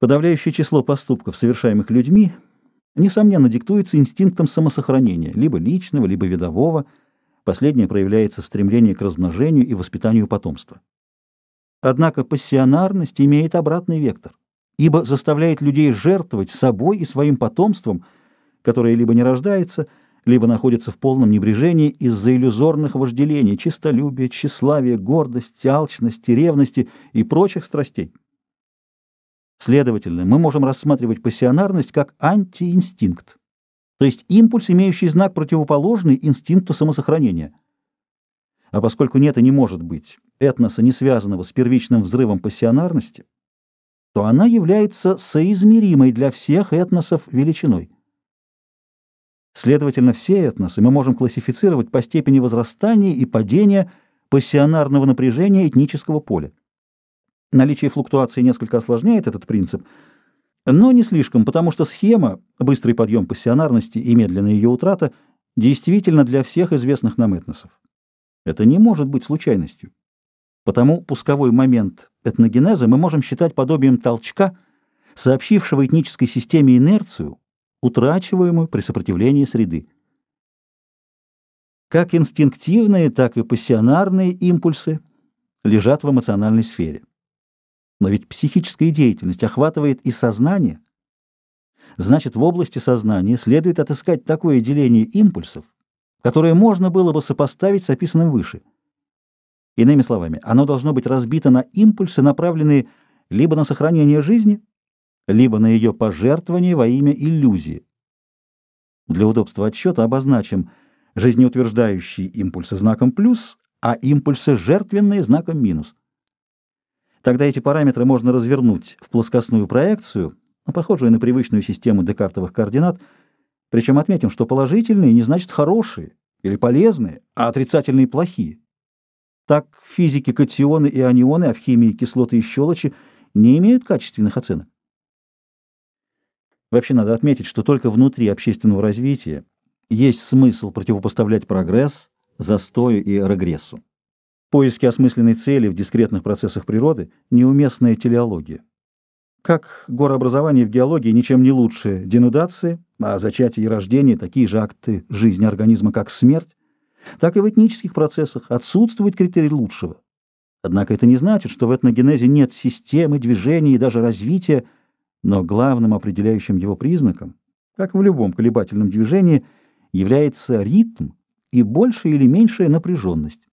Подавляющее число поступков, совершаемых людьми, несомненно, диктуется инстинктом самосохранения, либо личного, либо видового. Последнее проявляется в стремлении к размножению и воспитанию потомства. Однако пассионарность имеет обратный вектор, ибо заставляет людей жертвовать собой и своим потомством, которое либо не рождается, либо находится в полном небрежении из-за иллюзорных вожделений, честолюбия, тщеславия, гордости, алчности, ревности и прочих страстей. Следовательно, мы можем рассматривать пассионарность как антиинстинкт, то есть импульс, имеющий знак противоположный инстинкту самосохранения. А поскольку нет и не может быть этноса, не связанного с первичным взрывом пассионарности, то она является соизмеримой для всех этносов величиной. Следовательно, все этносы мы можем классифицировать по степени возрастания и падения пассионарного напряжения этнического поля. Наличие флуктуации несколько осложняет этот принцип, но не слишком, потому что схема «быстрый подъем пассионарности и медленная ее утрата» действительно для всех известных нам этносов. Это не может быть случайностью. Потому пусковой момент этногенеза мы можем считать подобием толчка, сообщившего этнической системе инерцию, утрачиваемую при сопротивлении среды. Как инстинктивные, так и пассионарные импульсы лежат в эмоциональной сфере. Но ведь психическая деятельность охватывает и сознание. Значит, в области сознания следует отыскать такое деление импульсов, которое можно было бы сопоставить с описанным выше – Иными словами, оно должно быть разбито на импульсы, направленные либо на сохранение жизни, либо на ее пожертвование во имя иллюзии. Для удобства отсчета обозначим жизнеутверждающие импульсы знаком плюс, а импульсы жертвенные знаком минус. Тогда эти параметры можно развернуть в плоскостную проекцию, похожую на привычную систему декартовых координат, причем отметим, что положительные не значит хорошие или полезные, а отрицательные плохие. Так в физике катионы и анионы, а в химии кислоты и щелочи не имеют качественных оценок. Вообще надо отметить, что только внутри общественного развития есть смысл противопоставлять прогресс, застою и регрессу. Поиски осмысленной цели в дискретных процессах природы – неуместная телеология. Как горообразование в геологии ничем не лучше денудации, а зачатие и рождение – такие же акты жизни организма, как смерть, так и в этнических процессах отсутствует критерий лучшего. Однако это не значит, что в этногенезе нет системы, движения и даже развития, но главным определяющим его признаком, как в любом колебательном движении, является ритм и большая или меньшая напряженность.